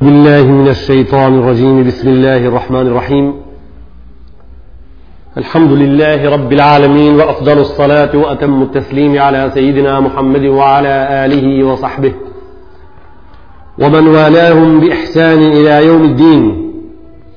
بالله من الشيطان الرجيم بسم الله الرحمن الرحيم الحمد لله رب العالمين وأفضل الصلاة وأتم التسليم على سيدنا محمد وعلى آله وصحبه ومن والاهم بإحسان إلى يوم الدين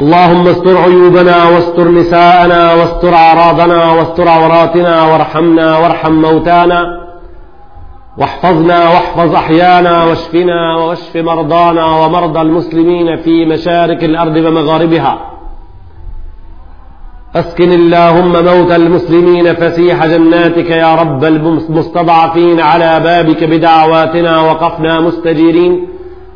اللهم استر عيوبنا واستر نساءنا واستر أعراضنا واستر عوراتنا وارحمنا وارحم موتانا واحفظنا واحفظ أحيانا واشفنا واشف مرضانا ومرضى المسلمين في مشارق الأرض ومغاربها أسكن اللهم موت المسلمين فسيح جناتك يا رب المستضعفين على بابك بدعواتنا وقفنا مستجيرين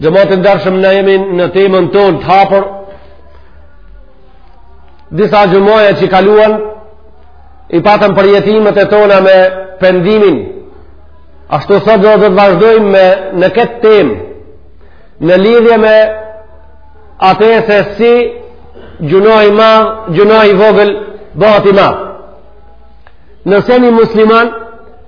Dhe xhemat i ndershëm na jemi në temën tonë të hapur, disa xhumaja që kaluan, i patëm përjetimet e tona me pendimin, ashtu sot do të vazhdojmë në këtë temë, në lidhje me atë se si gjunahi ma, gjunahi i vogël, bahet i madh. Nëse një musliman,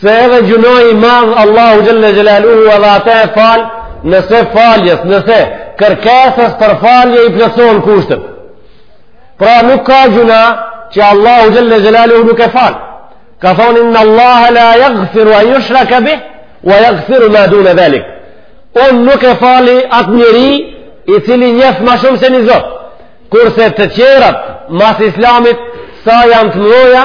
Se edhe gjunahi i madh Allahu xhalla xhelaluhu edhe atë e fal, nëse faljes, nëse kërkesës për falje i plotëson kushtet. Pra nuk ka gjunah që Allahu xhalla xhelaluhu nuk e fal. Ka thonë inna Allah la yaghfiru an yushraka bih wa yaghfiru ma duna dhalik. Unë nuk e fali atë njeri i cili njef ma shumë se një zot. Kurse të tjerat mas islamit sa janë të mdhaja,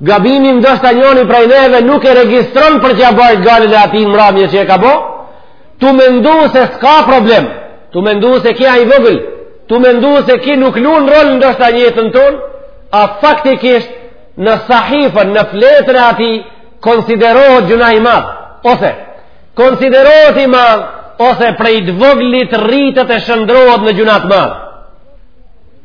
Gabimi ndoshta njoni prej neve nuk e regjistron për t'ia bajt gajlen e asaj mramje që e ka bë. Tu mendu se s'ka problem. Tu mendu se ky a i vogël. Tu mendu se ky nuk luan rol ndoshta në jetën tonë. A faktikisht në sahifën, në fletën e atij konsiderohet gjunah i madh ose konsiderohet i madh ose prej të voglit rritet e shndërrohet në gjunah të madh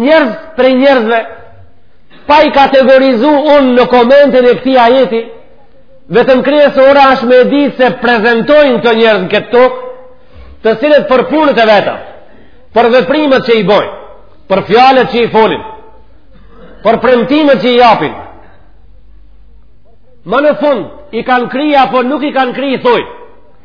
Njerëz prej njerëzve, pa i kategorizu unë në komentin e këtij ajeti, vetëm kryesorja është me e ditë se prezentojnë këta njerëz në këtë tokë, të cilët për punët e veta, për veprimet që i bojnë, për fjalët që i folin, për premtimet që i japin, ma në fund, i kanë kry apo nuk i kanë kry, thojnë.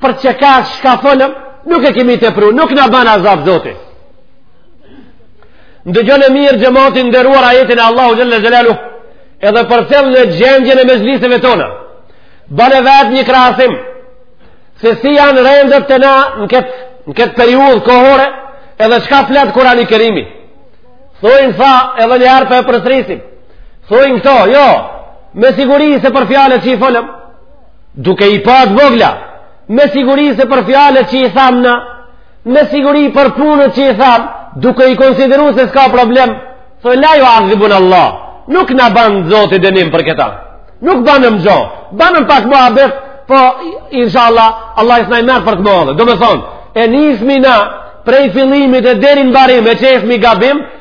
për qeka çka folëm, nuk e kemi të pru, nuk na ban azab Zoti. Ndëgjone mirë xhemat i nderuar ajetin e Allahu xhelle xhelaluhu, edhe përcjelle në gjendjën e mexhliseve tona. Bane vetë një krahasim, se si janë rendët te na në këtë, në këtë periudhë kohore, edhe çka flet Kurani Kerimi. Thojnë tha edhe një herë po e përsërisim. Thojnë këto, jo, me siguri se për fjalët që i folëm, Duke i pa të vogla, me siguri se për fjalët që i thamë na, me siguri për punët që i thamë, duke i konsideru se s'ka problem, tha la juadhibuna Allah, nuk na ban Zoti dënim për këta, nuk banem gjo, banem pak muhabet, po, inshallah, Allahu s'na i merr për të madhe, domethonë, e nismi na, prej fillimit e deri n'mbarim, e qesmi gabim,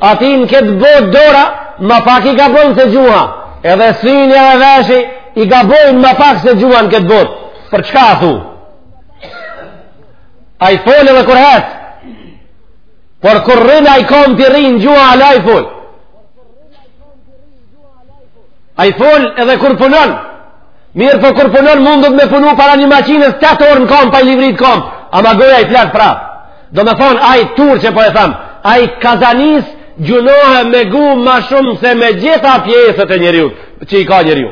Atij në këtë botë dora, ma pak i gabon se gjuha. Edhe syni edhe veshi, i gabojnë ma pak se gjuha në këtë botë. Për çka thu? Ai fol edhe kur hec. Por kur rrin ai komtë i rrinë gjuha, ala i fol. Ai fol edhe kur punon. Mirëpo kur punon mundet me punu para një maqinës 8 orë në kom, pa i livrit kom. Ama goja i flet prapë. Do me thonë, ai turë që po e thamë, ai kazanis gjunahe me gjuhë ma shumë se me gjitha pjesët e njeriut, që i ka njeriu.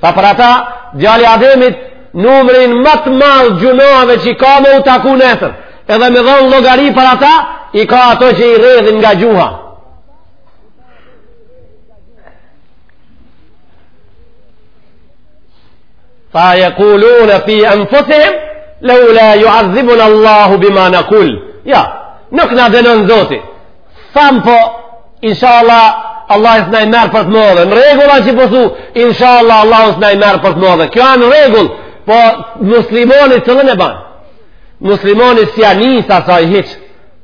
Tha për ata, djali ademit, numrin ma të madh gjunaheve që i ka me u taku nesër, edhe me dhonë llogari për ata, i ka ato që i rrjedhin nga gjuha. Fa jekulune fi enfusihim, leu la juazibuna Allahu bima nekul. Ja, nuk na dënon zoti. Tham po, inshallah, Allahi s'na i merr për të madhe. Në rregull â që po thu, inshallah, Allahi s'na i merr për të madhe. Kjo â në rregull, po muslimoni të dhe në banë. Muslimoni s'ja nis asaj hiç.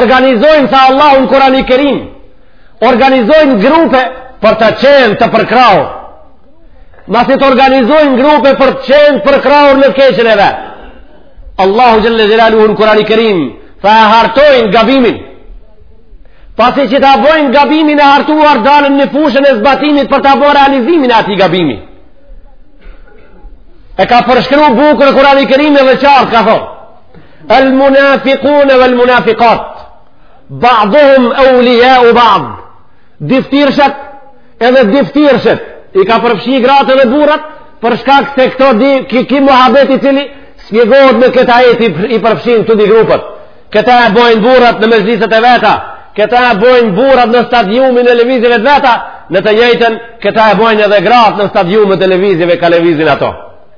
organizojnë tha Allahu në kurani kerim organizojnë grupe për të qenë të përkrahur masi të organizojnë grupe për të qenë përkrahur në keqen edhe Allahu xhele xhelaluhu në kurani kerim tha e hartojnë gabimin pasi që ta bojnë gabimin e hartuar dalën në fushën e zbatimit për ta bo realizimin e atij gabimi e ka përshkru bukur kurani kerimi edhe qartë ka thonë El munafikune vel munafikat Ba'duhum eulijau ba'd Diftirshet edhe diftirshet I ka përfshi gratë edhe burrat Për shkak se këto di ki, ki muhabet i cili Shpjegohet me këtë ajet i përfshin të di grupet Këta e bojnë burrat në mexhliset e veta Këta e bojnë burrat në stadiumin e lëvizjeve të veta Në të njëjten këta e bojnë edhe gratë në stadiumet e lëvizjeve ka lëvizin ato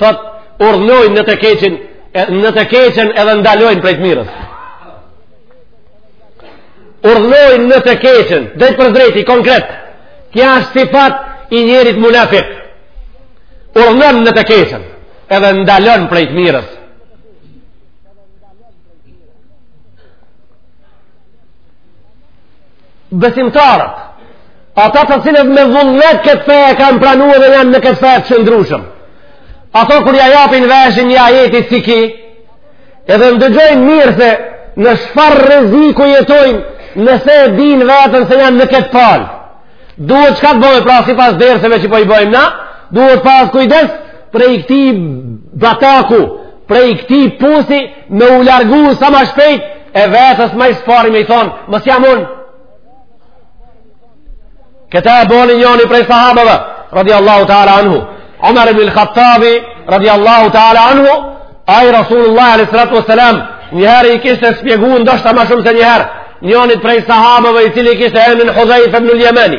thot urdhnojnë në të keqen në të keqen edhe ndalojnë prej të mirës urdhnojnë në të keqen drejtpërdrejti konkret kjo është sifat i njerit munafik urdhnon në të keqen edhe ndalon prej të mirës besimtarët, ata të cilët me vullnet këtë fe e kanë pranu dhe janë në këtë fe të qëndrushëm. Ato kur ja japin veshin një ajeti si ki, edhe ndëgjojnë mirë se në çfar rreziku jetojnë nëse e din vetën se janë në këtë palë. Duhet çka të bëjmë pra sipas derseve që po i bëjmë na, duhet pas kujdes prej këtij bataku, prej këti pusi me u largu sa ma shpejt e vetes ma së pari me i thonë mos jam unë këta e boni njoni prej sahabëve radi Allahu ta'ala anhu Omer ibn Khattabi radi Allahu ta'ala anhu ai Rasulullah a.s. njëherë i kishte spjegu ndoshta ma shumë se njëherë njonit prej sahabëve i cili e kishte emnin Hudhejfe ibnul Jemani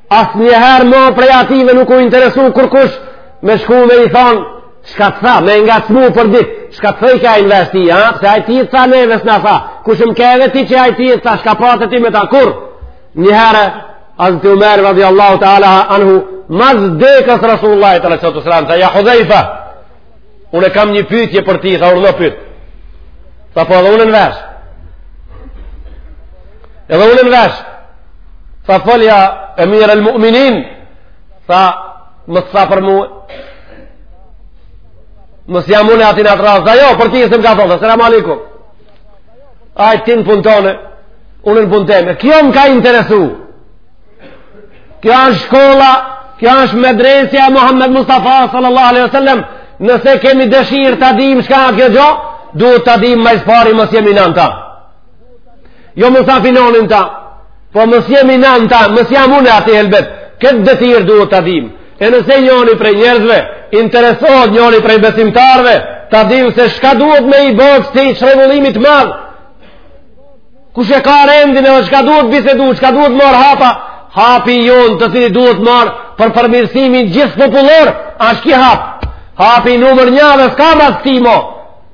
Asnjëherë ma prej atyve nuk u interesu kërkush me shku me i thonë, shka të tha, me e ngacmu për ditë, shka të thojke ai në vesh ty, ha? se ai ty të tha neve s'na tha, kush më keve ti që ai ty të tha, shka pate ti me ta, kurrë, njëherë, hazreti Umeri, radi Allahu ta'ala anhu, mas dekës Rasulullah, alejhi salatu selam, tha ja Hudhejfa, Unë e kam një pyetje për ty, tha urdho pyet. Tha po edhe unë në vesh. Edhe unë në vesh. Tha fol ja emirel mu'minin. Tha mos të tha për mu. Mos jam unë aty n'atë radhë. Tha jo, për ty s'më ka thonë. Selam alejkum. Hajt ti në punë tonë. Unë në punë teme. Kjo më ka interesu. Kjo është shkolla, kjo është medresja e Muhammed Mustafa sallallahu alaihi wasallam. Nëse kemi dëshirë ta dimë çka a kjo gjo, duhet ta dimë ma së pari mos jemi na n'ta. Jo mos a filoni n'ta. Po mos jemi na n'ta, mos jam unë aty elbet. Këtë detyrë duhet ta dimë. E nëse njoni prej njerëzve interesohet njoni prej besimtarëve, ta dimë se çka duhet me i bo këtij çrregullimit të madh. Kush e ka rendin edhe çka duhet bisedu, çka duhet marr hapa, hapi jonë të cilin duhet marr për përmirësimin gjithëpopullor, asht ky hap. Hapi numër 1 dhe s'ka mas tij mo.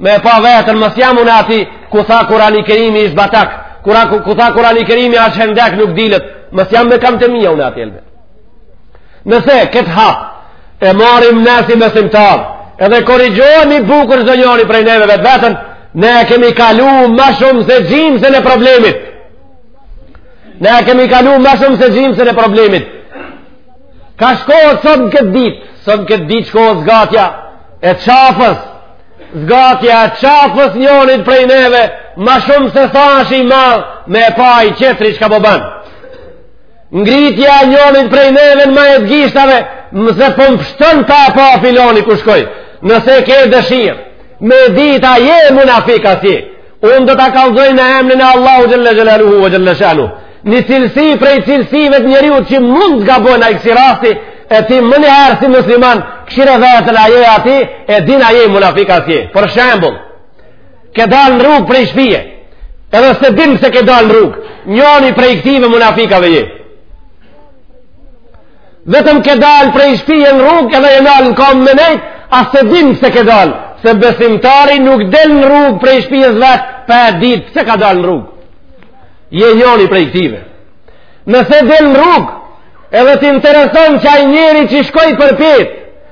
Me pa veten mos jam unë aty ku tha Kurani Kerimi asht batak. Kura ku, ku tha Kurani Kerimi asht hendek nuk dilet. Mos jam me kamë të mia unë aty elbet. Nëse këtë hap E marrim na si besimtarë, edhe korrigjohemi bukur do njëri prej neve vetë veten, ne e kemi kalu ma shumë se gjimsën e problemit. Ne e kemi kalu ma shumë se gjimsën e problemit. Kah shkohet sot në këtë ditë, sot në këtë ditë shkohet zgatja e qafës, zgatja e qafës njërit prej neve, ma shumë se sa asht i madh me e pa tjetri çka po ban. Ngritja e njonit prej neve në maje të gishtave, mos po më pështën ta pa filoni ku shkoi, nëse ke dëshirë, me dit a je munafik a s'je, unë do ta kallzoj në emnin e Allahut xhelle xhelaluhu e xhelle shanuhu, një cilësi prej cilësive të njeriut që mund të gabojë ai kësi rasti, e ti menjëherë si musliman, kshyre veten a je aty, e din a je munafik a s'je, për shembull, Ke dalë në rrugë prej shpije. Edhe s'e din pse ke dalë në rrugë. Njoni prej këtive munafikave je. Vetëm ke dalë prej shpije në rrugë edhe je nalë në kamë me nejtë, a s'e din pse ke dalë. Se besimtari nuk del në rrugë prej shpijes vet, pa e ditë pse ka dalë në rrugë. Je njoni prej këtive. Nëse del në rrugë, edhe të intereson që ai njeri që shkoj përpjetë,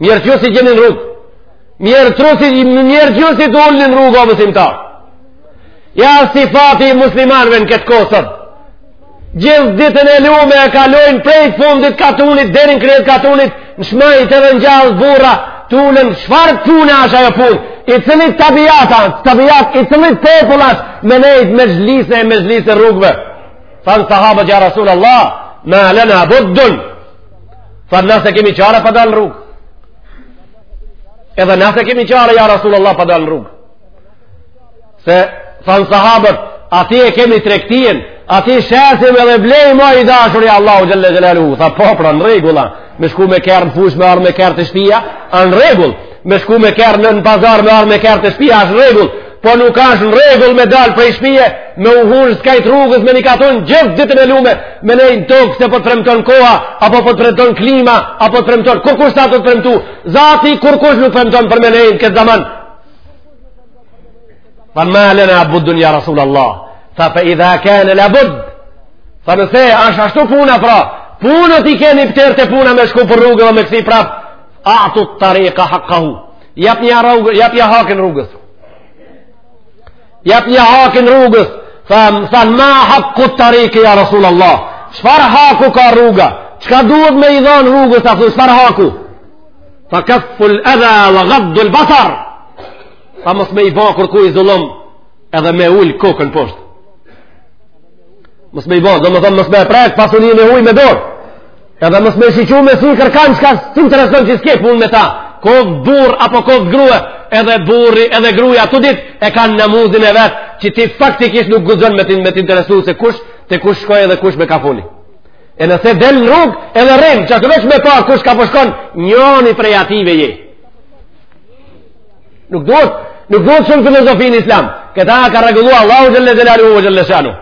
Mjerë që si gjenin në rrugë. Mjerë që si, mjerë që si t'ulen në rrugë, o besimtar. Ja sifati i muslimanve në këtë kohë sot. Gjithë ditën e lume e kalojnë prej fundit katunit, deri n'krye t'katunit, n't'majtë edhe n't'djathtë burra, tu u ulën çfarë pune asht ajo punë. I cillit tabiat, tabiat i cillit popull asht me nejtë mexhlise e mexhlise rrugëve. Thanë sahabët ja Rasul Allah, ma lena buddun, Thanë na s'e kemi çare pa dalë n'rrugë. Edhe na s'e kemi çare ja Rasulullah pa dalë n'rrugë. Se than sahabët, aty e kemi tregtin, aty shesim edhe blejmë, ma i dashuri i Allahu xhelle xhelaluhu. Tha po pra në rregull, me shku me kerr në fushë me ardhë me kerr te shpia, në rregull. Me shku me kerr në pazar me ardhë me kerr te shpia, asht n'rregull. po nuk ashtë në rregull me dalë prej shpije, me u ulë n'skaj t' rrugës, me një katon gjithë ditën e lume, me nejt n'tokë se po të premton koha, apo po të premton klima, apo të premton, kurkush s'ta ka premtu, zati kurkush nuk premton për me nejt n'këtë zaman. Thanë ma lena buddun ja Rasul Allah, tha fa idha kane la budd, tha nëse ashtë ashtu puna pra, punët i keni pëtër të puna me shku për rrugë dhe me u kthy prap, a'tu et-tariqa haqqahu. Japnja rrugës, japnja hakin rrugës. Japnja hakin rrugës. Thanë, thanë ma hakku tariki ja Rasulullah. Çfar haku ka rruga? Çka duhet me i dhon rrugës tash çfar haku? Tha kafful adha wa ghadd al basar. Tha mos me i ba kurkuj zullum edhe me ul kokën poshtë. Mos me i bo, domethonë mos me e prek pasuninë e huj me dorë. Edhe mos me shiqu me sy kërkan çka s'të intereson që s'ke punë me ta. Koftë burrë apo koftë grue, edhe burri edhe gruja të dytë e kanë namuzin e vetë që ti faktikisht nuk guxon me t'interesu se kush te kush shkoj edhe kush me ka foli. E nëse del në rrugë edhe rrin qashtu veç me parë kush kah po shkon, po njoni prej ative je. Nuk duhet, nuk duhet shumë filozofi në islam. Këta ka regullu Allahu xhelle xhelaluhu xhelle shanuhu.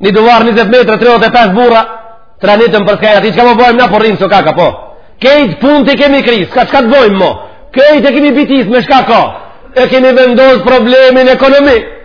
Një duvar 20 metra, 35 burra, të renitun për skaj ati, çka po bojmë na po rrimë s'ka kah po. Kejt punët i kemi kry, s'ka çka të bojmë mo. Kejt e kemi bitis me çka ka. E kemi vendos problemin ekonomik.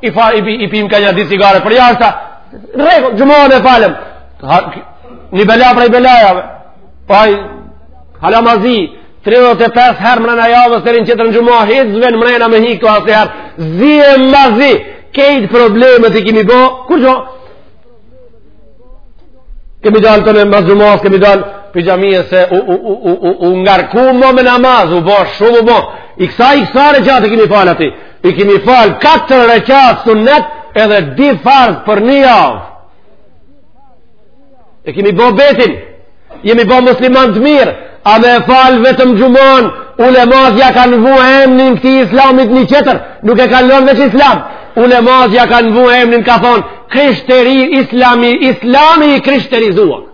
i fa i, i pim ka nja dy cigare përjashta rregull xhuman e falëm ha, një bela prej belajave pa i hala ma zi 35 herë mrena javës teri n'qetrën xhuma hiç s'ven mrena me hi ktu asnjiherë zi e ma zi kejt problemet i kimi bo kur gjo Kemi dalë tonë mbas xhumas, kemi dalë pi xhamie se u, u, u, u, u, u ngarkum me namaz, u bo shumë u bo. I kësa i kësa reqatë i kemi falë aty. I kemi falë 4 reqatë sunet edhe dy farz për një javë. E kemi bo betin. jemi bo musliman të mirë, a me falë vetëm xhuman, ulemat ja kanë vu emnin këtij islamit një qetër, nuk e kanë lënë veç islam, ulemat ja kanë vu emnin ka thonë, krishteri islami, islami i krishterizuar.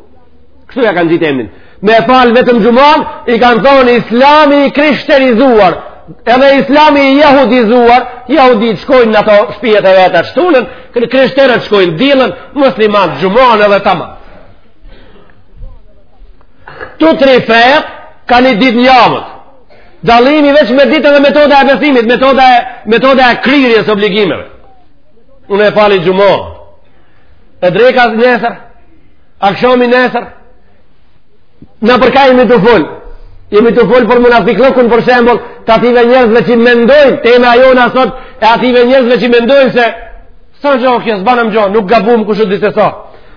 Kështu ja kanë ngjitë emnin. Me falë vetëm xhuman, i kanë thonë islami i krishterizuar, edhe islami i jahudizuar, jahudit shkojnë në ato shpijet e veta, shtunën, krishterët shkojnë dillën, muslimant xhuman edhe tamam. Të tri fetë ka një ditë n'javët. Dallimi veç me ditë dhe metoda e besimit, metoda e, metoda e kryerjes së obligimeve. Unë e fali xhuman. E dreka nesër, akshomi nesër, na për ka jemi tu fol, jemi tu fol për munafikllëkun për shembull, të atyve njerëzve që mendojnë, tema jona sot, e atyve njerëzve që mendojnë se, s'o gjo kjo, s'banëm gjo, nuk gabum kushedi se sa.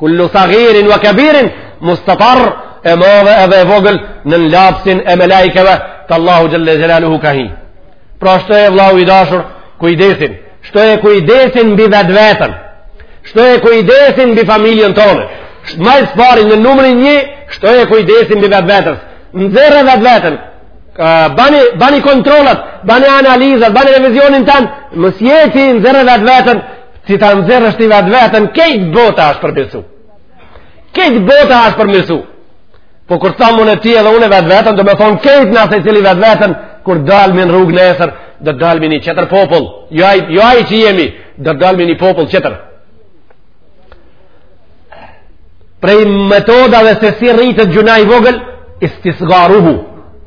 Kullu saghirin wa kabirin mustatar e madhe edhe e vogël në lapsin e melaikeve të Allahu xhelle xhelaluhu ka hi. Pra shto e vllau i dashur kujdesin, shto e kujdesin mbi vetveten. Shto e kujdesin mbi familjen tonë. Ma së pari në numrin 1, shto e kujdesin mbi vetvetes. Nxerre vetveten. Bani bani kontrollat, bani analizat, bani revizionin tan, mos jeti nxerre vetveten. si ta nxerrësh ti vetveten, kejt bota është përmirësu. Kejt bota është përmirësu. Po kur thamë unë e ti edhe unë vetveten, domethonë kejt na secili vetveten, kur dalmi në rrugë nesër, do të dalmi një qetër popull, jo aj, jo aj që jemi, do të dalmi një popull qetër. Prej metodave se si rritet gjynahi i vogël, istisgaruhu,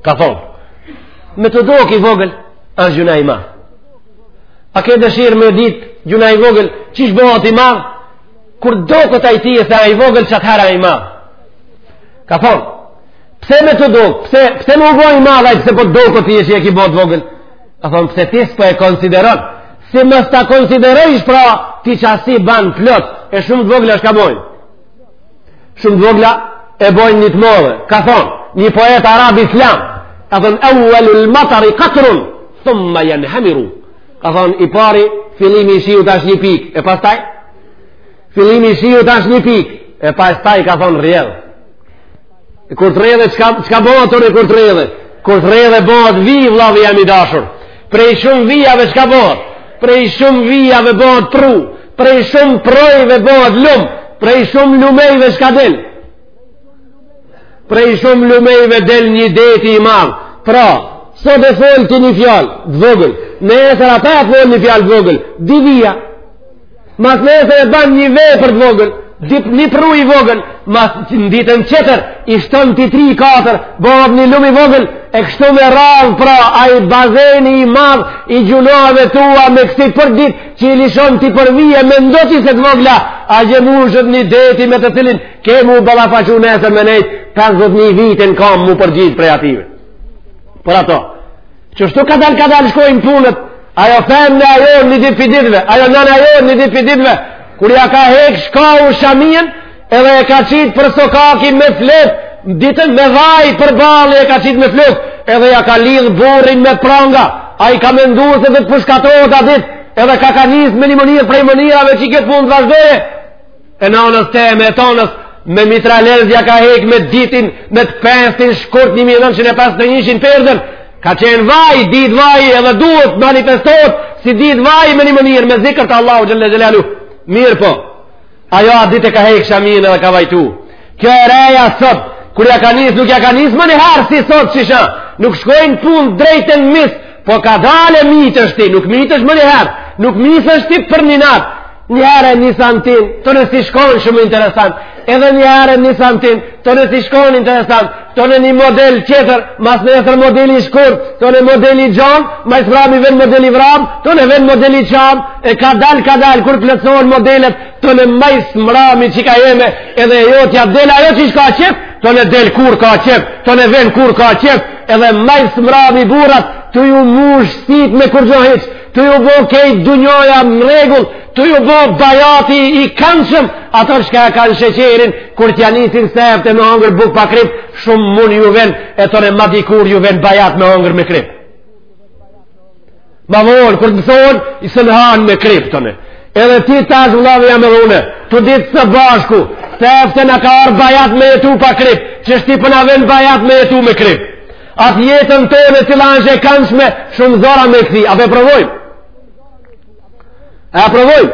ka thonë. Me t'u dok i vogël, është gjynah i madh. A ke dëshirë me dit, gjynahi i vogël, qysh bohet i madh? Kur doket ai ty se a i vogël qatëherë a i madh? Ka thonë, pse me t'u dok, pse, pse me u bo i madh, a pse po doket ty që e ki bo t'vogël? Ka thonë, pse ti s'po e konsideron? Si mos ta konsiderojsh pra, ti qasi ban plot, e shumë të vogla shka bojnë. shumë të vogla e bojnë një të madhe ka thonë një poet arab islam ka thonë euelul matari katrun thumme jenhemiru ka thonë i pari fillimi i shiut ashtë një pikë e pastaj fillimi i shiut ashtë një pikë e pastaj ka thonë rrjedh E kur të rrjedhe, qka, qka bëhet tone kur të rrjedhe? Kur të rrjedhe bëhet vi, vllavi jem i dashur. Prej shumë vijave qka bëhet? Prej shumë vijave bëhet prru. Prej shumë prrojve bëhet lumë. Prej shumë lumejve qka del? Prej shumë lumejve del një det i madh. Pra, sot e fol ti një fjalë të vogël. Nesër ata e folin një fjalë të vogël. Dy vija. Dy vija. Masnesër e ban një vepër të vogël, dip një prru i vogël, mas në ditën qetër, i shton ti tri katër, bëhet një lum i vogël, e kështu me radhë pra, ai bazeni i madh i gjunaheve tua me kësi për ditë, që i lishon ti për vije, mendon ti se të vogla, atje mushet një det me të cilin, kem m'u ballafaqu nesër me nejtë, 50.000 vitin kem m'u përgjigj prej atyve. Për ato, Qështu kadalë kadalë shkojnë punët, ajo femën ajo një ditë prej ditëve, ajo nanë ajo një ditë prej ditëve, kur ja ka hekë shkau shamien, edhe e ka qitë për sokaki me flokë, ditën me vaj për ballë e ka qitë me flokë, edhe ja ka lidhë burrin me pranga, ai ka mendu se do të pushkatohet a ditë, edhe ka ka nisë me një mënirë prej mënirave që kjo punë të vazhdojë, e nanës teme e tonës me mitraleza ka hek me ditën me të pestin shkurt 1951-shin perdën ka qenë vaj, dit vaj edhe duhet manifestohet si dit vaj me një mënirë me zikër të Allahut xhelle xhelaluhu mirëpo ajo a dit e ka hek shamin edhe ka vajtu Kjo e reja sot, kur ja ka nis, nuk ja ka nis menjëherë si sot që sheh, nuk shkojnë punë drejt e n'mis, po kadale mytesh ti, nuk mytesh menjëherë, nuk mytesh ti për një natë, një herë e një santin, tone si shkojnë shumë interesant, edhe një herë e një santin, tone si shkojnë interesant, tone një model qetër, mas në jetër modeli i shkurt, tone modeli i gjon, ma s'mrami ven modeli vram, tone ven modeli xham, e kadal, kadal, kur plotsohen modelet, Tone ma s'mrami qika jeme edhe e jotja del ajo qysh ka qejf, tone del kur ka qejf, tone ven kur ka qejf, edhe ma s'mrami burrat, tu ju mush sytë me kurgjo hiç, tu ju bo krejt dunjoja në rregull, tu ju bo bajati i kanëshëm, ato shka e kanë sheqerin, kur t'ja nisin sefte me hongër buk pa krip, shumë mund ju ven, e tone madikur ju ven bajat me hongër me krip. Ma vonë, kur të mësohen, hiç s'e hanë me krip tone. Edhe ti tash vëllavi jem edhe une, të dytë së bashku, sefte na ka ardhë bajat me jetu pa krip, qeshti po na ven bajat me jetu me krip. Atë jetën tonë e cila është e kanëshme, shumë zor â me kthy, a po e provojmë? A provojmë?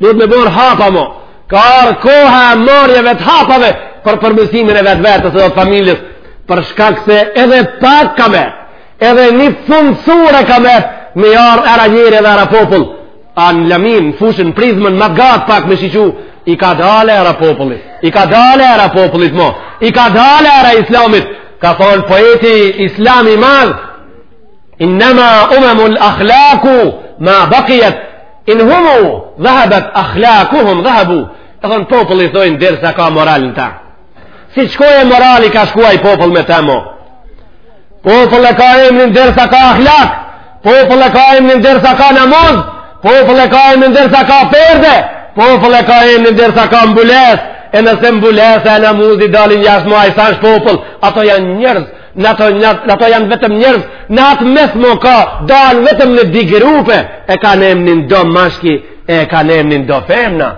Duhet me bërë hapa mo. Ka ardh koha e marrjeve të hapave për përmësimin e vetëvetes dhe familjes. Për shkak se edhe pak ka met, edhe një fundësure ka met, me i ardh era njeri dhe era popull. A në lamin, në fushën, prizmën, ma gatë pak me shiqu, i ka dale era popullit. I ka dal era popullit mo. I ka dal era islamit. Ka thonë poeti islam i madh, Innama umemul akhlaku ma bakijet In humu dhahabat akhlakuhum dhahabu. E thonë popull i thojnë derisa ka moral në ta. Si shkoi morali ka shku ai popull me te mo. Popull e ka emrin derisa ka akhlak. Popull e ka emrin derisa ka namaz. Popull e ka emrin derisa ka perde. Popull e ka emrin derisa ka mbulesë e nëse mbulesa e namuzi dalin jashtë ma ai s'asht popull, ato janë njerëz Në ato, ato janë vetëm njerëz, në atë mes mo ka, dahen vetëm në di grupe, e kanë emnin do mashki, e kanë emnin do femna,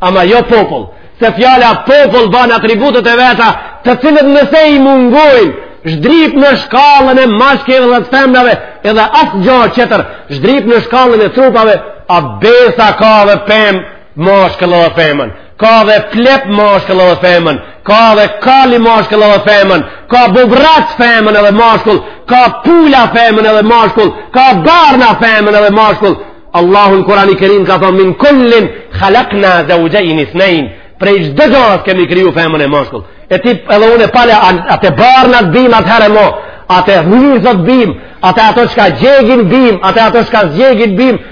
ama jo popull, se fjala popull ban atributet e veta, të cilat nëse i mungojnë, zhdrip në shkallën e mashkeve dhe të femnave, edhe asgja qetër, zhdrip në shkallën e trupave, a besa ka dhe pemë, mashkëll e femën. ka dhe plep mashkëll edhe femën, ka dhe kali mashkëll edhe femën, ka bubrac femën edhe mashkull, ka pula femën edhe mashkull, ka barna femën edhe mashkull. Allahu n'Kurani Kerim ka thonë, min kullin khalakna zeuxhejn ithnejn, prej çdo gjas kemi kriju femën e mashkull. E ti edhe unë e pale, a te barnat bim atëherë mo, a te hujt bim, a te ato çka gjegjin bim, a te ato çka s'gjegjin bim,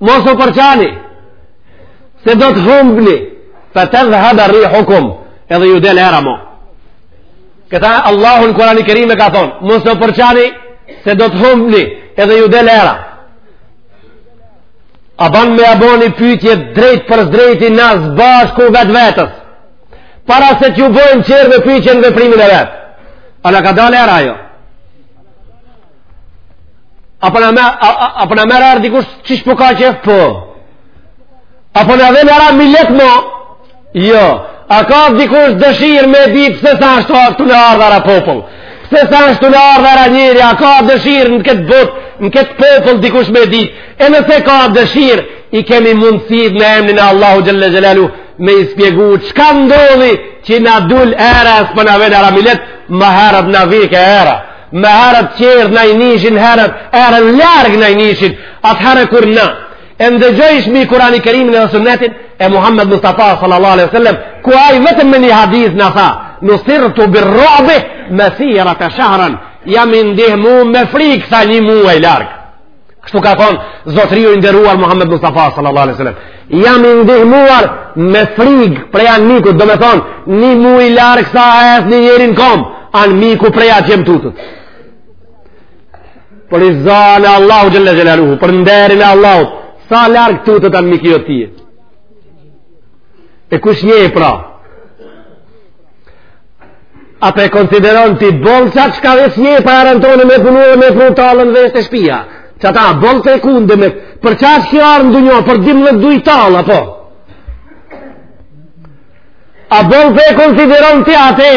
mos u përçani se do të humbni fa tedhhaba rihukum edhe ju del era mo këtë Allahu në kurani kerim e ka thonë mos u përçani se do të humbni edhe ju del era a ban me ja bo ni pytje drejtpërsëdrejti na sbashku vetëvetes para se t'ju bojmë qerve pytjen veprimin e vet a na ka dalë era a jo A po na merr a po na merr erë dikush qish po ka qef po. A po na vjen era milet mo. Jo. A ka dikush dëshirë me di pse s'asht tu na ardhë era popull? Pse s'asht tu na ardhë era njeri? A ka dëshirë në këtë botë, në këtë popull dikush me di? E nëse ka dëshirë, i kemi mundësit në emnin e Allahu Xhelle Xhelaluhu me i spjegu çka ndodhi që na dul era e s'po na vjen era milet, ma herët na vike era. Ma herët qerët na i nishin herët, erën larg na i nishin, atëherë kur na e ndëgjojshmi kurani kerimin edhe sunetin, e Muhammed Mustafa sallallahu alaihi sallam, ku ai vetëm me një hadith na tha, nusirtu birrobi, mesirate shahran, jam i ndihmu me frikë, sa një muaj larg. Kështu ka thonë zotëriu i nderuar Muhammed Mustafa sallallahu alaihi wasallam. Jam i ndihmuar me frig prej anmikut, domethonë, ni muj larg sa ec ni njeri n'kom, anmiku prej atje më tutet. Për rizan e Allahut xhelle xhelaluhu, për nderin e Allahut, sa larg tutet anmiku jo ti. E kush je pra? A po e konsideron ti boll që ka vesh një pa arën tonë me punu edhe me pru tallën deri te shpia? Qata boll e ke demek... Për qat që ke ardh n'dunja, për dymdhet duj tallë, apo? A boll po e konsideron ti ate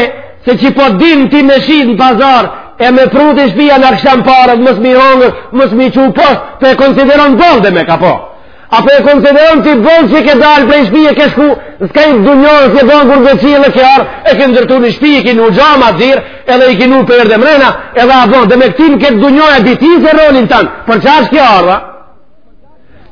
se që po din ti me shit në pazar e me pru te shpia në kësham pare, mos me i hongër, mos me i çu posht, po e konsideron boll demek apo? A po e konsideron ti boll që ke dalë prej shpije, ke shku, skaj dunjas, je bo gurbetçi edhe ke ardh, e ke ndërtu ni shpi, i ki vnu xhama t'zi, edhe i ki vnu perde mrena, edhe a boll, demek ti n'kët dunja e bitise rolin tan, për qashtu ke ardh a?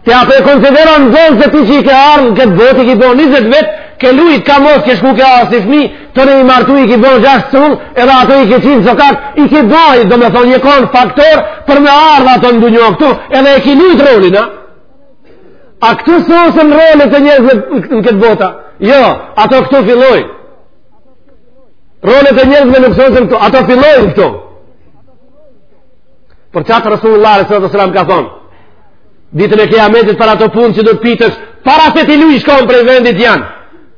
Ti a po e konsideron boll se ti që ke ardh në këtë botë i ke bo njëzet vjet, ke lujt, ka mos ke shku, ke ardh, si fmi, tani je martu, i ki bo gjashtë çull, edhe ata i ki qit n'sokak, i ki bo, domethonë, je konë faktor për me ardh ata n'dunja këtu, edhe e ki lujt rolin, a? A këtu soset roli i njerëzve në këtë botë a? Jo, ato këtu fillojn. Roli i njerëzve nuk soset këtu, ato fillojnë këtu. Për qata Rasulullah, salatu selam ka thonë, ditën e kijametit për ato punë që do të pytesh, para se t'i lujsh kamt prej vendit janë,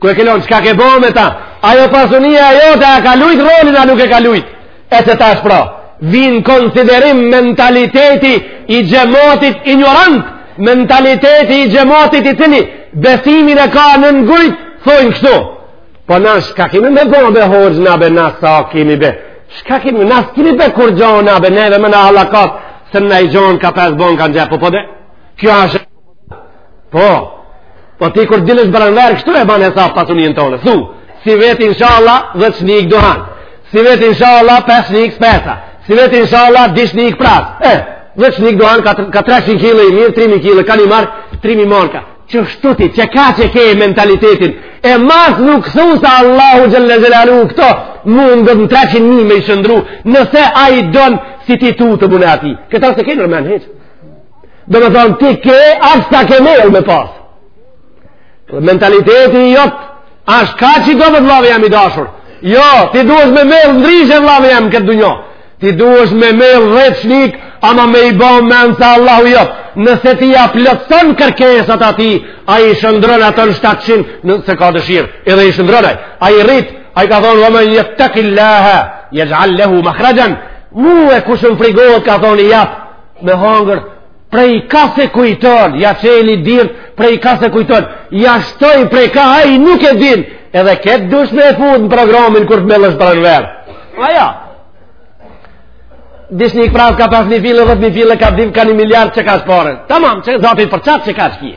Ku e ke lonë, çka ke bo me ta? Ajo pasunia e jote, a e ka lujt rolin, a nuk e ka lujt? E qe tash pra, vjen n'konsiderim mentaliteti i xhematit injorant, mentaliteti i xhematit i cili, besimin e ka në ngujt, thojnë kështu. Po na çka kemi me bo be hoxhë na be na sa kemi be? Çka kemi, na s'kemi be kurgjo na be neve me na hallakat, s'na i gjon ka pesë banka n'xhep, po po de? Kjo është... Po, po ti kur dilsh pranverë, kështu e ban hesap pasunin tonë, thu, sivjet inshalla dhet shnik duhan, sivjet inshalla pesë shnik speca, sivjet inshalla dy shnik prasa, e, eh, dhet shnik duhan ka, ka 300 kg i mirë, 3.000 kg, ka ni markë, 3.000 marka, qashtu ti, qikaq e ke mentalitetin, e mas nuk thu se Allahu xhelle xhelaluhu këto, mundet në 300.000 me i shëndrru, nëse ai don si ti tu të bune ati, këta s'e ke nërmen hiç, Domethonë, ti ke, ashtu ta ke mjell me pas. Dhe mentaliteti i joti, ashtu ka qenë dome vllau jem i dashur. Jo, ti duhesh me mjell ndryshe vllau jem n'këtë dunja. Ti duhesh me mjell dhe qnik, ama me i bo me nësa Allahu jotë. Nëse ti ja plotëson kërkesat atij, ai shndërron atë në 700, nëse ka dëshirë, edhe i shndërron ai. Ai rrit, ai ka thonë, ve men jettekil-laha, jexh'al lehu mekhrexhen, mu e kush m'frigohet, ka thonë i jap, Me hangër, prej ka s'e kujton, ja çeli dyrt, prej ka s'e kujton, ja shtoj prej ka ai nuk e din, edhe këtë duhesh me e fut në programin kur të mjellësh n'pranverë. A jo, dish një këpras ka pas një file, dhe një file ka dim ka një miliard që ka shpare. Tamam, që zotit për qatë që ka shkje.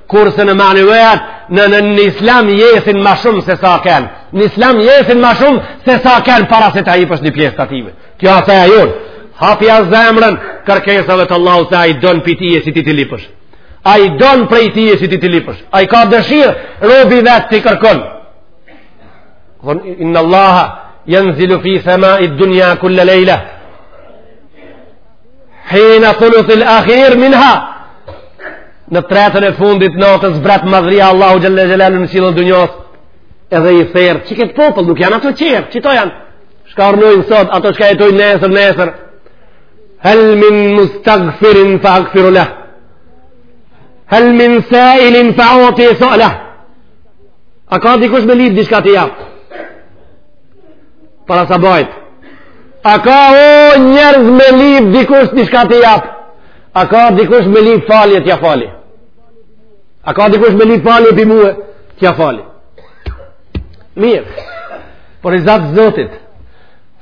kurse në manevijat në në në islam jesin ma shumë se sa ken në islam jesin ma shumë se sa ken para se ta japësh një pjesë të atyve kjo asht ajo hapja zemrën kërkesave të Allahut se ai don prej tije si ti t'i lypsh ai don prej tije si ti t'i lypsh ai ka dëshirë robi i vet t'i kërkon thonë inne Allaha jenzilu fi semai dunja kulle lejle hina thuluthil akhir minha Në tretën e fundit natës zbret madhëria Allahu xhelle xhelalu në qiellin e dunjas edhe i therr. Çi ket popull nuk janë ato çer, çito janë. Çka punojnë sot, ato çka jetojnë nesër, nesër. Hal min mustaghfirin fa aghfiru lah. Hal min sa'ilin fa uti su'lah. A ka dikush me lyp diçka t'i jap? Para sabahit. A ka o njerëz me lyp dikush diçka t'i jap? A ka dikush me lyp falje t'ja fali? A ka dikush me lyp falje pi mue t'ja fali? Mirë, për riza t'zotit,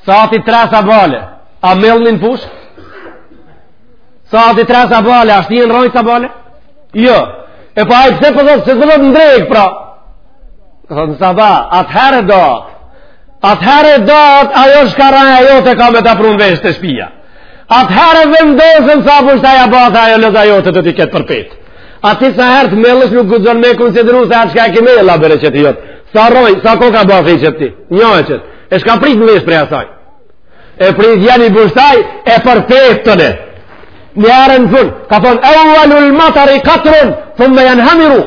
sahati tre sabahle, a mjellin push? Sahati tre sabahle, a shtien rojt sabahle? Jo, e pa po ai pse përdojt, po se përdojt në drekë pra. Këthot në sabah, atëherë do, atëherë do, ajo shkaraja jote ka me ta pru n'vjeshtë te shpia. Atëherë vendosën sa për shtaj a bata ajo lëza jote të t'i ketë përpjetë. A ti sa herë të mjellësh nuk guxon me konsideru se atë çka e ki me e labere që ti jotë. Sa roj, sa koka bata i qëtë ti. Njo e qëtë. E çka pret në vjeshtë prej asaj. E pret janë i bështaj e përpit të ne. Njarën në fund, ka thonë, evvelul matari katrun, thumme jenhemiru.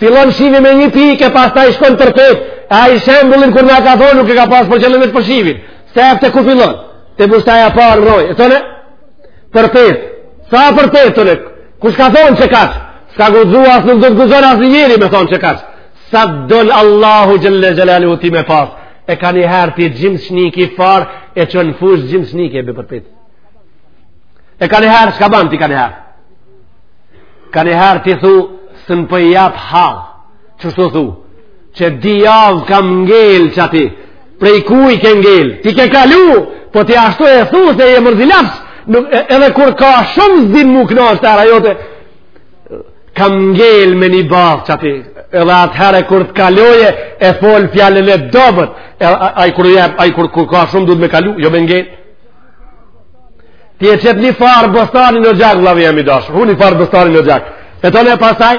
Fillon shivi me një pikë, pastaj shkon tërpjetë. Ai shembullin kur na ka thonë nuk e ka pas për qëllim për shivin. Se e për të ku fillon. Te bushtaja parë mbroj, e tëne? Përpjet, sa përpjet tone? Kush ka thonë që kaq? S'ka guxu as nuk do të guxon asnjëri me thonë që kaq. Sa don Allahu xhelle xhelaluhu ti me pas. E ka një herë ti gjims shiniki farë e çon në fushë gjims shiniki e bi përpjet. E ka një herë, shka ban ti ka një herë? Ka një herë ti thu se unë po e jap po halë. Qështu thu, qe dy javë kam ngel qaty, prej ku i ke ngel, ti ke kalu, po ti ashtu e thu se e mërzilafs, nuk, edhe kur ka shumë zin mu këna është ara jote, kam ngel me një bavë qaty, edhe atëherë kur të kaloje, e fol fjalën e dobët, e, a, a, kur, jep, a, kur, kur ka shumë duhet me kalu, jo me ngel, Ti e qet një farë bostani në gjakë, vllavi jem i dashur. Hudh një farë bostani në gjakë. E tonë e pasaj,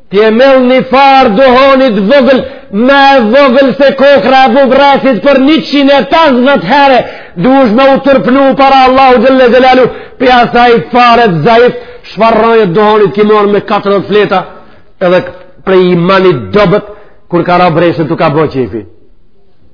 Ti e mell një farë duhanit vogël, ma vogël se kokrra e bubrrecit për 150 herë, duhesh me u turpnu para Allahu Xhelle Xhelaluhu, prej asaj faret zaif, çfarë rrajet duhanit ki marrë me 40 fleta, edhe prej imanit dobët, kur ka ra breshën të ka bo qefi.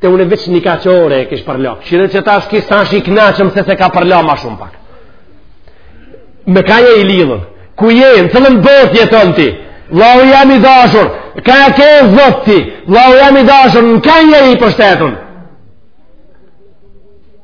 Te unë veç një kaçorre e kish përla. Shyqyr që tash, qitash knaqem se s'e ka përla ma shumë pak. Me kaj je i lidhun. Ku je, në cilën botë jeton ti. Vllau jem i dashur. Ka e ke Zot ti. Vllau jem i dashur. Në kaj je i pshtetun.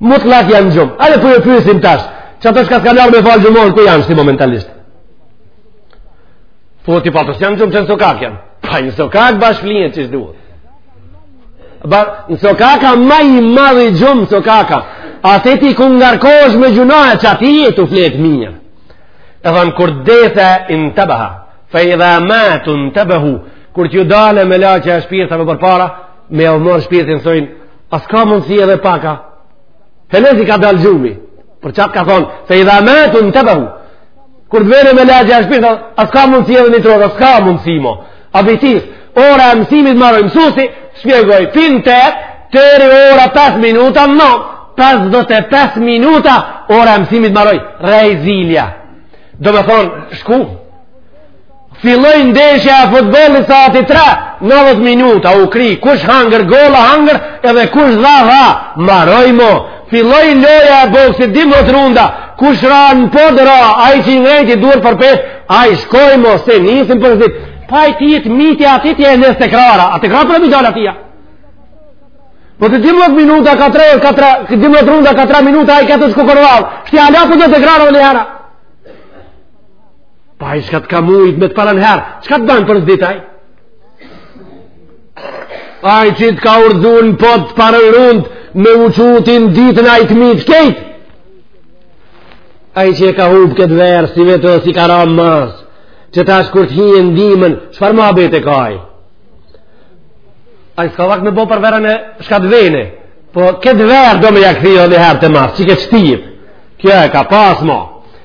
Mutlak janë n'gjumë. Ala po e pyesim tash. Qato shka s'kanë ardh me falë xhumanë, ku janë shti momentalisht? Po ti pa të s'janë n'gjumë qe në sokak janë. Pa në sokak bash flinë qysh duhet. Bash në sokak a ma i madhi gjumë në sokak a. Aty ti ku ngarkohesh me gjynahe qaty e të fletë menja. E thonë, kur dethe in të bëha, fe idha matu intebehu, kur t'ju dalë melaqja e shpirtit përpara, me u marr shpirtin thojnë, A s'ka mundësi edhe pak a? Hele s'i ka dalë gjumi. Për qatë ka thonë, fe idha matu intebehu. Kur të vjen melaqja e shpirtit, a s'ka mundësi edhe një trohë, a s'ka mundësi mo. A bitis, ora e mësimit maroi, mësusi shpjegoi, pin të, tëri ora 5 minuta, no, 55 minuta, ora e mësimit maroi, ra zilja. Domethonë, shku, Filloi ndeshja e futbollit sa ati 3, 90 minuta, u kry, kush hangër, gola hangër, edhe kush dha, dha, maroi mo, filloi loja e boksit, dymbdhet runda, kush ra në pod, ra, ai që i ngrejti duart përpjet, ai shkoi mo, s'e nisim për zit, pa i ti jetë miti ati ti e nis tekrar a, a tekrar për e bidjala tia. Po të dymbdhet minuta, 4, 4, dymbdhet runda, 4 minuta, ai këtë shku për valë, shti ala po do tekrar edhe një herë. Po ai çka të ka mujt me të parën herë, çka të ban për së ditaj? Ai që të ka urdhun po të parën rund me u çu tën ditën ai të mit kejt? Ai që e ka hup këtë verë si vetë o s'i ka ra mas, që tash kur të hin dimën, çfarë muhabeti ka? Ai s'ka vakt me bo për verën e çka të ven, po këtë verë do me ja kthi edhe ni herë të mas, që këtë shtivë, kjo e ka pasë ma.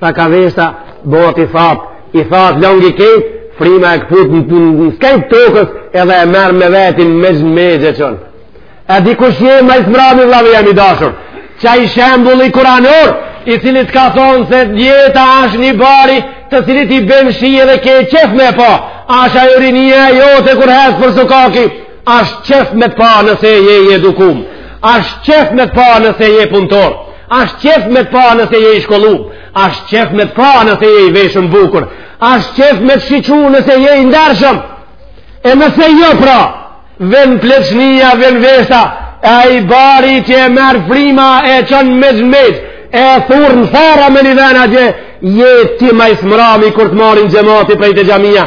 Sa ka veshta, bohet i thatë, i thahet longi kejt, frima e këput në skaj të tokës, edhe e merr me veti, mexh në mexh e çon. E di kush je, ma i smrami, vllavi jem i dashur. Qai shembulli kuranor, i cili të ka thonë se jeta ashtë një bari, të cilit i ben shi edhe ke qef me pa, ashtë ajo rinia jote kur hec për sokaki, ashtë qef me të pa nëse je i edukum, ashtë qef me të pa nëse je punëtor. Ashtë qef me të pa nëse je i shkollu, ashtë qef me të pa nëse je i veshën bukur, ashtë qef me të shiqu nëse je i ndershëm, e nëse jo pra, ven pleqnia, ven veshta, ai bari që e merr frima e çon mexh në mexh, e thur në therra me një ven, qaj je ti ma i smrami kur të marrin xhemati prej te xhamia,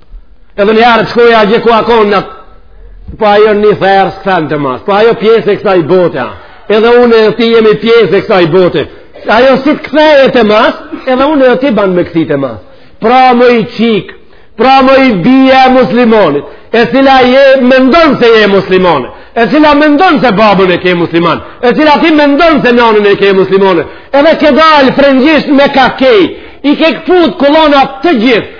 Edhe një herë të shkoja a gjeku akon në Po ajo një herë kthehet të mas Po ajo pjesë e kësaj bote Edhe unë e ti jemi pjesë e kësaj bote Ajo si të kthehet të mas Edhe unë e ti ban me kthi të mas Pra moj çikë Pra moj bija e muslimonit E cila je mendon se je muslimone E cila mendon se babën e ke musliman E cila ti mendon se nanën e ke muslimone Edhe ke dalë frëngjisht me kakej I ke këput kolonat të gjithë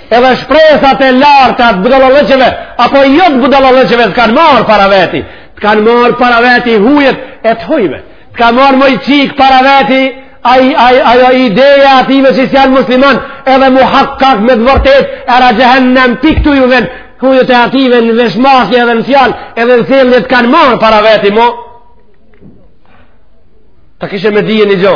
Edhe shpresat e larta të budallallëqeve apo jo të budallallëqeve të kanë marr para veti, të kanë marr para veti hujet e të hujve. Të kanë marr moj çikë para veti ai ai ajo ideja e ative që s'janë musliman, edhe muhakkak me të vërtet era xhehennem pik ktu ju ven hujet e ative në veshmathje edhe në fjalë, edhe në sjellje të kanë marr para veti mo. Ta kishe me dije ni gjo.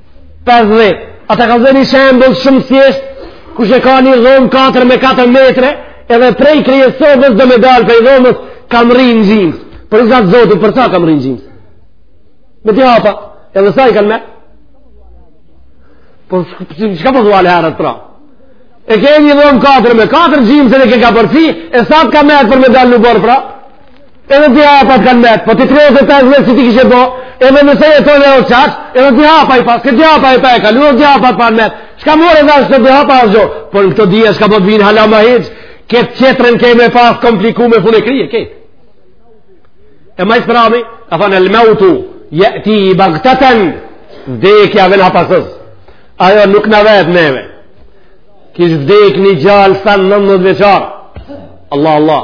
50. A ta kallëzoj ni shembull shumë thjesht, kush e ka një dhomë 4 me 4 metre, edhe prej krye sobës do me dalë prej dhomës, ka mrri në gjims. Për riza të Zotit, për sa ka mrri në gjims? Me di hapa, edhe sa i kanë met? Po, çka po thu, hala herët pra? E ke një dhomë 4 me 4 gjimsën e ke kapërci, e sa të ka met për me dalë në oborr pra? Edhe ti hapa të kanë met, po ti 35 vjet si t'i kishe bo, edhe nëse e tonë e o qash, edhe ti hapa i pas, këtë ti hapa i pa e kalu, edhe ti hapa të kanë met. Çka more dhe është të ti hapa është gjo? Por në këto dhije çka po të vinë hala ma hiqë, këtë tjetrën ke me pas kompliku me fune krije, kejtë. E majtë për ami, ka thonë, el me utu, je ti i bagtëten, dhe i kja vena pasës. Ajo nuk na vet neve. Kish vdek një djalë sa një nëntë vjeçar. Allah, Allah.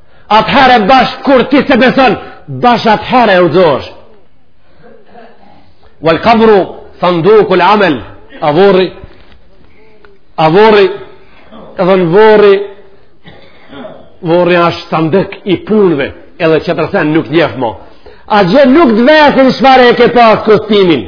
Atëherë bash kur ti s'e beson, bash atëherë e udhëzohesh. Wal qabru sanduku al amal. A vorri? A vorri? Edhe në vorri Vorri është sandëk i punëve Edhe çatër sen nuk njef ma Atje nuk t'vesin çfare e ke pas kostumin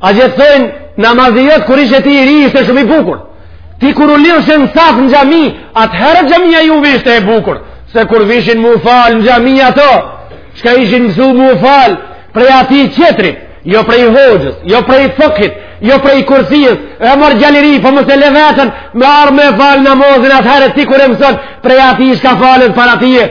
Atje t'thojnë namazi jot kur ishe ti i ri ishte shumë i bukur. Ti kur u lidhshin saf në xhami, atëherët xhamia juve ishte e bukur. Se kur vishin m'u falë në xhami ato, çka ishin mësu m'u falë, prej atij tjetrit, jo prej hoxhës, jo prej fikhit, jo prej kursijës, e mor djal i ri, po mos e le vetën, me ardh me e falë namazin atëherët, ti kur e mëson, prej atij çka falet para teje,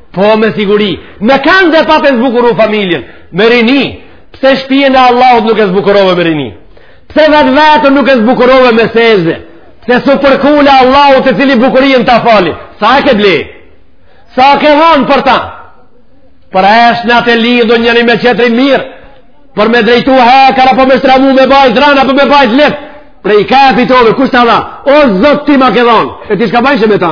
Po me siguri, me kanë edhe pa e zbukuru familjen, me rini, pse shpijen e Allahut nuk e zbukurove me rini, pse vetveten nuk e zbukurove me sexhde, pse s'u përkule Allahut i cili bukurinë ta fali, sa ke ble, sa ke hanë për ta, për e është në atë lido njëri me tjetrin mirë, për me drejtu hekura, apo me shtremu me bajt rana, apo me bajt lep, prej ka e fitove, kush ta dha, o zot ti ma ke dhanë, e ti çka bajshe me ta,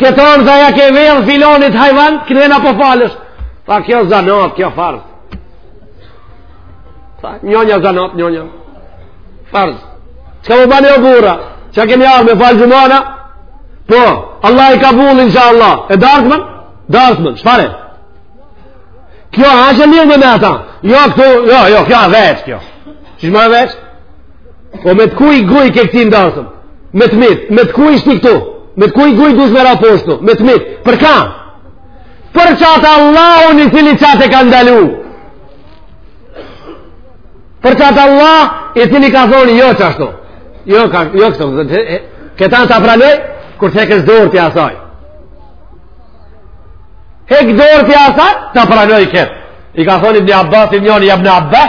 Këta tha ja ke vjedh filonit hajvan, ktheja po falesh. Tha kjo zanat, kjo farz. Tha njonja zanat, njonja. Farz. Çka me ba o burra? Çka kemi ardh me falë xhumanë? Po, Allahi kabul, insha Allah. E dardhmën? Dardhmën, çfare. Kjo, a s'e lidhmë me ata? Jo, këtu, jo, jo, kjo a veç, kjo. Qysh ma veç? Po me të ku i guj ke këti ndasëm? Me të mit, me të ku i shti këtu? Me të ku i guj dush me ra poshtu? Me të mit, për ka? Për qat Allahun i cili qatë e ka ndalu. Për qat Allah, i cili ka thonë, jo qashtu. Jo, ka, jo kështu. Këtanë ta pranoj, kur të hekësh dorë prej asaj. Hek dorë prej asaj, ta pranoj këtë. I ka thonë, Ibni Abbas, një një një një një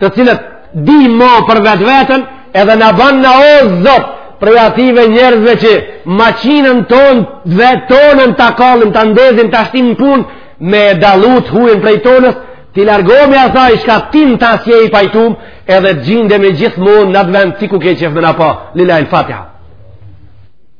të cilët di ma për vetveten edhe na ban na o zot prej atyne njerëzve që maqinën tonë dhe tonën ta kallim ta ndezim ta shtim në pun me dallu t'hujën prej tonës t'i largohemi asaj çka ti me ta s'je i pajtum edhe të gjindemi gjithmonë n'at vend ti ku ke qef me na pa lilahi el fatiha